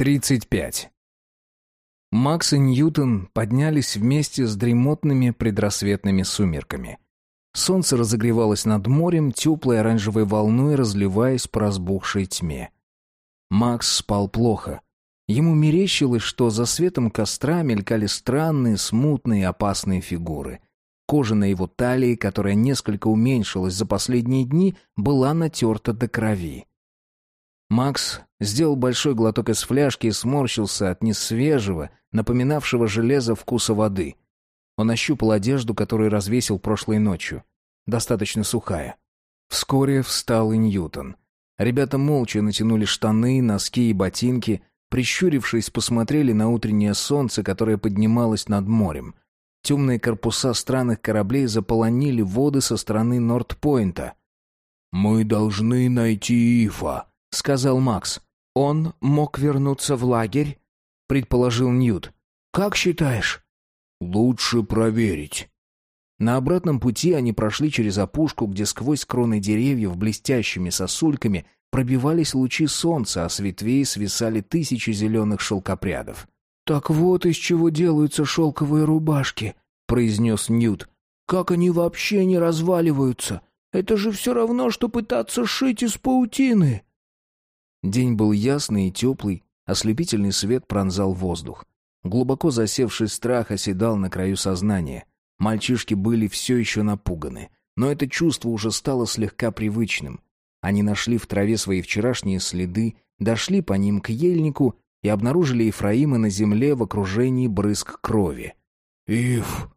35. Макс и Ньютон поднялись вместе с дремотными предрассветными сумерками. Солнце разогревалось над морем, теплой оранжевой волной разливаясь по разбухшей тьме. Макс спал плохо. Ему мерещилось, что за светом костра мелькали странные, смутные, опасные фигуры. Кожа на его талии, которая несколько уменьшилась за последние дни, была натерта до крови. Макс сделал большой глоток из фляжки и сморщился от несвежего, напоминавшего железо вкуса воды. Он ощупал одежду, которую развесил прошлой ночью. Достаточно сухая. Вскоре встал и Ньютон. Ребята молча натянули штаны, носки и ботинки, прищурившись, посмотрели на утреннее солнце, которое поднималось над морем. Темные корпуса странных кораблей заполонили воды со стороны Норт-Пойнта. «Мы должны найти Ифа», — сказал Макс. «Он мог вернуться в лагерь?» — предположил Ньют. «Как считаешь?» «Лучше проверить». На обратном пути они прошли через опушку, где сквозь кроны деревьев блестящими сосульками пробивались лучи солнца, а с ветвей свисали тысячи зеленых шелкопрядов. «Так вот из чего делаются шелковые рубашки», — произнес Ньют. «Как они вообще не разваливаются? Это же все равно, что пытаться шить из паутины». День был ясный и теплый, ослепительный свет пронзал воздух. Глубоко засевший страх оседал на краю сознания. Мальчишки были все еще напуганы, но это чувство уже стало слегка привычным. Они нашли в траве свои вчерашние следы, дошли по ним к ельнику и обнаружили Ефраима на земле в окружении брызг крови. «Ив,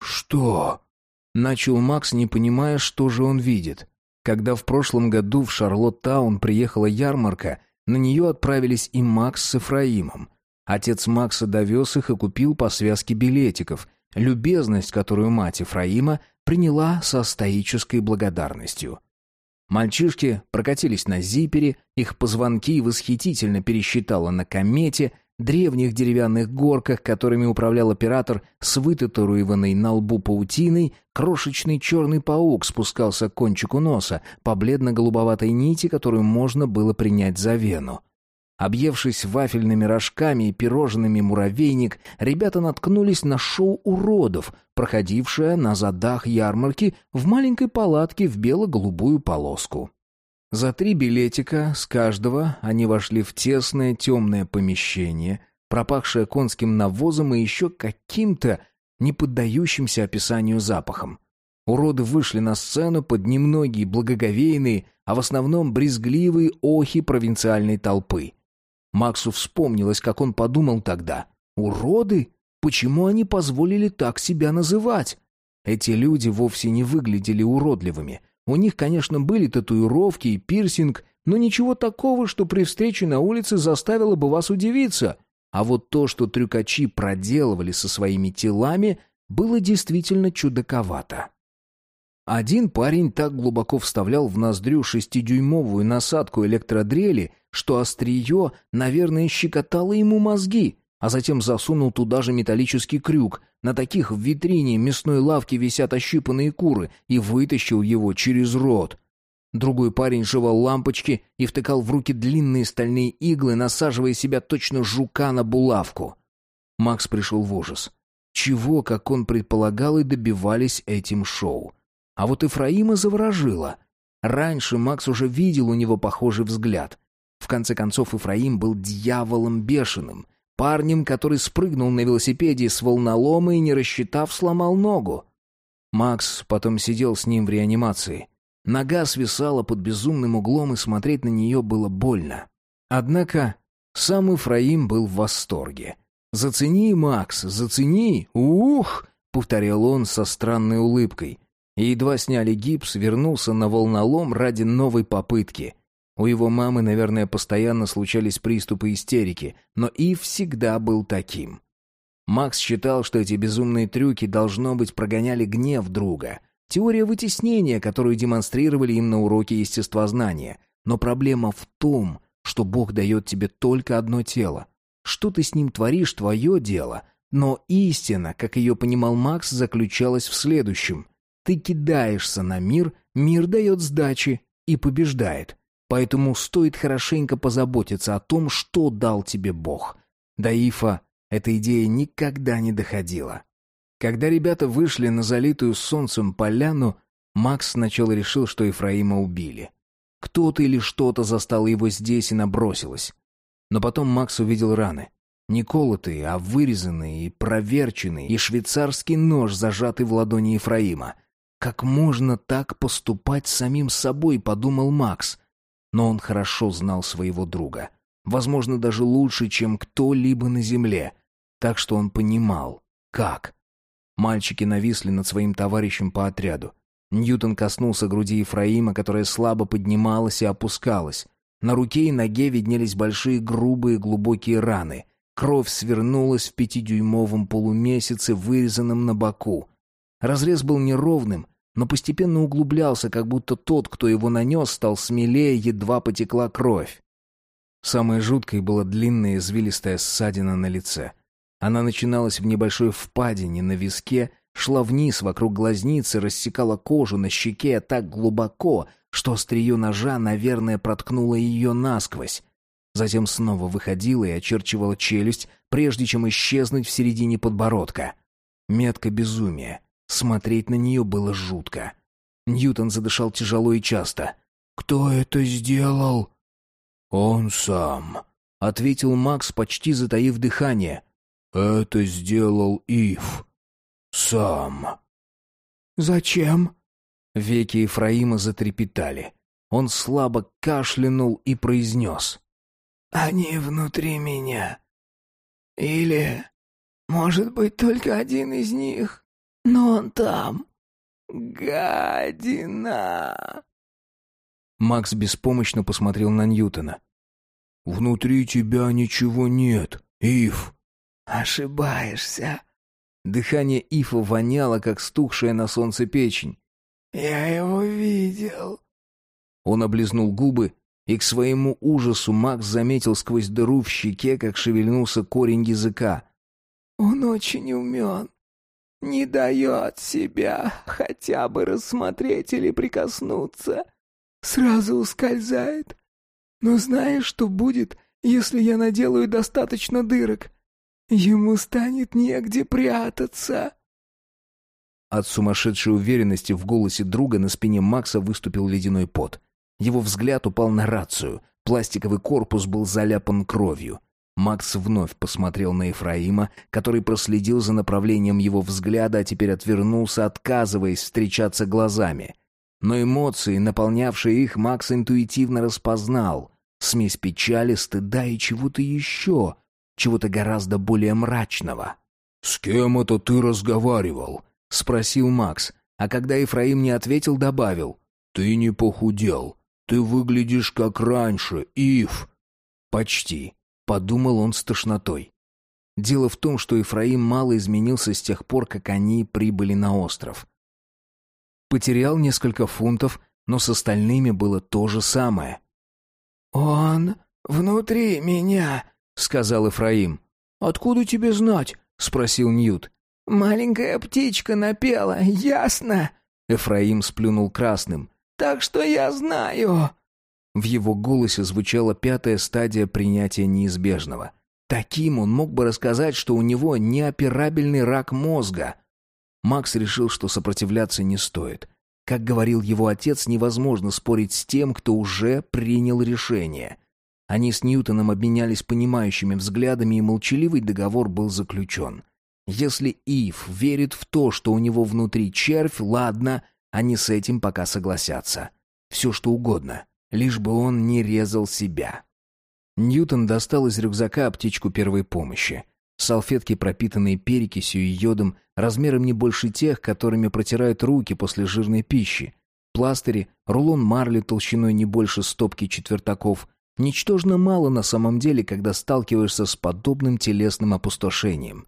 что?» — начал Макс, не понимая, что же он видит. Когда в прошлом году в Шарлоттаун приехала ярмарка, на нее отправились и Макс с Эфраимом. Отец Макса довез их и купил по связке билетиков, любезность, которую мать Ефраима приняла со стоической благодарностью. Мальчишки прокатились на зипере, их позвонки восхитительно пересчитала на комете, древних деревянных горках, которыми управлял оператор с вытатуированной на лбу паутиной, крошечный черный паук спускался к кончику носа по бледно-голубоватой нити, которую можно было принять за вену. Объевшись вафельными рожками и пирожными муравейник, ребята наткнулись на шоу уродов, проходившее на задах ярмарки в маленькой палатке в бело-голубую полоску. За три билетика с каждого они вошли в тесное темное помещение, пропахшее конским навозом и еще каким-то не поддающимся описанию запахом. Уроды вышли на сцену под немногие благоговейные, а в основном брезгливые охи провинциальной толпы. Максу вспомнилось, как он подумал тогда. «Уроды? Почему они позволили так себя называть?» Эти люди вовсе не выглядели уродливыми — у них, конечно, были татуировки и пирсинг, но ничего такого, что при встрече на улице заставило бы вас удивиться. А вот то, что трюкачи проделывали со своими телами, было действительно чудаковато. Один парень так глубоко вставлял в ноздрю шестидюймовую насадку электродрели, что острие, наверное, щекотало ему мозги а затем засунул туда же металлический крюк. На таких в витрине мясной лавки висят ощипанные куры, и вытащил его через рот. Другой парень жевал лампочки и втыкал в руки длинные стальные иглы, насаживая себя точно жука на булавку. Макс пришел в ужас. Чего, как он предполагал, и добивались этим шоу. А вот Ифраима заворожило. Раньше Макс уже видел у него похожий взгляд. В конце концов, Ифраим был дьяволом бешеным. Парнем, который спрыгнул на велосипеде с волнолома и, не рассчитав, сломал ногу. Макс потом сидел с ним в реанимации. Нога свисала под безумным углом, и смотреть на нее было больно. Однако сам Ифраим был в восторге. «Зацени, Макс, зацени! Ух!» — повторял он со странной улыбкой. И едва сняли гипс, вернулся на волнолом ради новой попытки. У его мамы, наверное, постоянно случались приступы истерики, но Ив всегда был таким. Макс считал, что эти безумные трюки, должно быть, прогоняли гнев друга. Теория вытеснения, которую демонстрировали им на уроке естествознания. Но проблема в том, что Бог дает тебе только одно тело. Что ты с ним творишь, твое дело. Но истина, как ее понимал Макс, заключалась в следующем. Ты кидаешься на мир, мир дает сдачи и побеждает. Поэтому стоит хорошенько позаботиться о том, что дал тебе Бог. До Ифа эта идея никогда не доходила. Когда ребята вышли на залитую солнцем поляну, Макс сначала решил, что Ефраима убили. Кто-то или что-то застало его здесь и набросилось. Но потом Макс увидел раны. Не колотые, а вырезанные и проверченные, и швейцарский нож, зажатый в ладони Ефраима. «Как можно так поступать с самим собой?» — подумал Макс. Но он хорошо знал своего друга. Возможно, даже лучше, чем кто-либо на земле. Так что он понимал, как. Мальчики нависли над своим товарищем по отряду. Ньютон коснулся груди Ефраима, которая слабо поднималась и опускалась. На руке и ноге виднелись большие грубые глубокие раны. Кровь свернулась в пятидюймовом полумесяце, вырезанном на боку. Разрез был неровным, но постепенно углублялся, как будто тот, кто его нанес, стал смелее, едва потекла кровь. Самой жуткой была длинная извилистая ссадина на лице. Она начиналась в небольшой впадине на виске, шла вниз вокруг глазницы, рассекала кожу на щеке так глубоко, что острие ножа, наверное, проткнуло ее насквозь. Затем снова выходила и очерчивала челюсть, прежде чем исчезнуть в середине подбородка. Метка безумия. Смотреть на нее было жутко. Ньютон задышал тяжело и часто. «Кто это сделал?» «Он сам», — ответил Макс, почти затаив дыхание. «Это сделал Ив. Сам». «Зачем?» Веки Ефраима затрепетали. Он слабо кашлянул и произнес. «Они внутри меня. Или, может быть, только один из них, но он там. Гадина!» Макс беспомощно посмотрел на Ньютона. «Внутри тебя ничего нет, Ив». «Ошибаешься». Дыхание Ифа воняло, как стухшая на солнце печень. «Я его видел». Он облизнул губы, и к своему ужасу Макс заметил сквозь дыру в щеке, как шевельнулся корень языка. «Он очень умен. Не дает себя хотя бы рассмотреть или прикоснуться. Сразу ускользает. Но знаешь, что будет, если я наделаю достаточно дырок? Ему станет негде прятаться». От сумасшедшей уверенности в голосе друга на спине Макса выступил ледяной пот. Его взгляд упал на рацию. Пластиковый корпус был заляпан кровью. Макс вновь посмотрел на Ефраима, который проследил за направлением его взгляда, а теперь отвернулся, отказываясь встречаться глазами. Но эмоции, наполнявшие их, Макс интуитивно распознал. Смесь печали, стыда и чего-то еще, чего-то гораздо более мрачного. «С кем это ты разговаривал?» — спросил Макс, а когда Ефраим не ответил, добавил. «Ты не похудел. Ты выглядишь как раньше, Ив». «Почти», — подумал он с тошнотой. Дело в том, что Ефраим мало изменился с тех пор, как они прибыли на остров. Потерял несколько фунтов, но с остальными было то же самое. «Он внутри меня», — сказал Ефраим. «Откуда тебе знать?» — спросил Ньют. «Маленькая птичка напела, ясно?» Эфраим сплюнул красным. «Так что я знаю!» В его голосе звучала пятая стадия принятия неизбежного. Таким он мог бы рассказать, что у него неоперабельный рак мозга. Макс решил, что сопротивляться не стоит. Как говорил его отец, невозможно спорить с тем, кто уже принял решение. Они с Ньютоном обменялись понимающими взглядами, и молчаливый договор был заключен. Если Ив верит в то, что у него внутри червь, ладно, они с этим пока согласятся. Все что угодно, лишь бы он не резал себя. Ньютон достал из рюкзака аптечку первой помощи. Салфетки, пропитанные перекисью и йодом, размером не больше тех, которыми протирают руки после жирной пищи. Пластыри, рулон марли толщиной не больше стопки четвертаков. Ничтожно мало на самом деле, когда сталкиваешься с подобным телесным опустошением.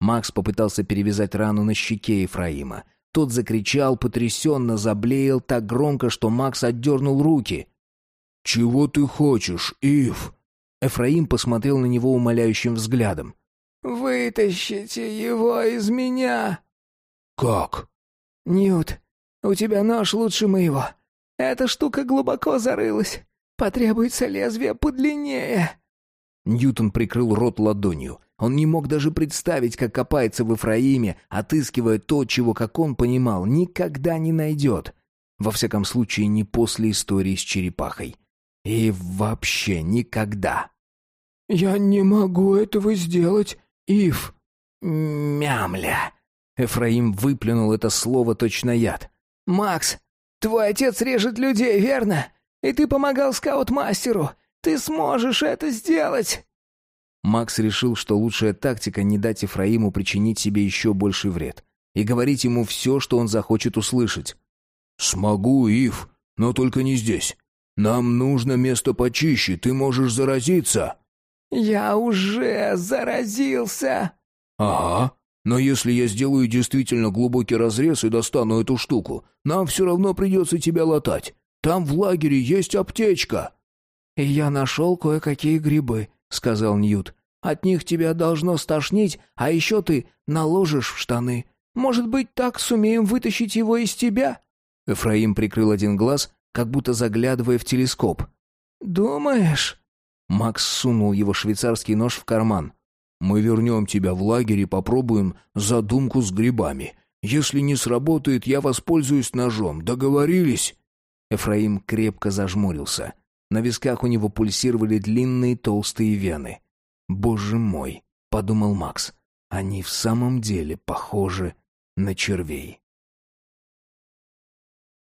Макс попытался перевязать рану на щеке Ефраима. Тот закричал, потрясенно заблеял так громко, что Макс отдернул руки. «Чего ты хочешь, Ив?» Эфраим посмотрел на него умоляющим взглядом. «Вытащите его из меня!» «Как?» «Ньют, у тебя нож лучше моего. Эта штука глубоко зарылась. Потребуется лезвие подлиннее». Ньютон прикрыл рот ладонью. Он не мог даже представить, как копается в Ефраиме, отыскивая то, чего, как он понимал, никогда не найдет. Во всяком случае, не после истории с черепахой. И вообще никогда. «Я не могу этого сделать, Ив». «Мямля!» Эфраим выплюнул это слово точно яд. «Макс, твой отец режет людей, верно? И ты помогал скаут-мастеру. Ты сможешь это сделать!» Макс решил, что лучшая тактика не дать Ефраиму причинить себе еще больший вред и говорить ему все, что он захочет услышать. «Смогу, Ив, но только не здесь. Нам нужно место почище, ты можешь заразиться». «Я уже заразился!» «Ага, но если я сделаю действительно глубокий разрез и достану эту штуку, нам все равно придется тебя латать. Там в лагере есть аптечка». «И я нашел кое-какие грибы сказал Ньют. «От них тебя должно стошнить, а еще ты наложишь в штаны. Может быть, так сумеем вытащить его из тебя?» Эфраим прикрыл один глаз, как будто заглядывая в телескоп. «Думаешь?» Макс сунул его швейцарский нож в карман. «Мы вернем тебя в лагерь и попробуем задумку с грибами. Если не сработает, я воспользуюсь ножом. Договорились?» Эфраим крепко зажмурился. На висках у него пульсировали длинные толстые вены. «Боже мой!» — подумал Макс. «Они в самом деле похожи на червей».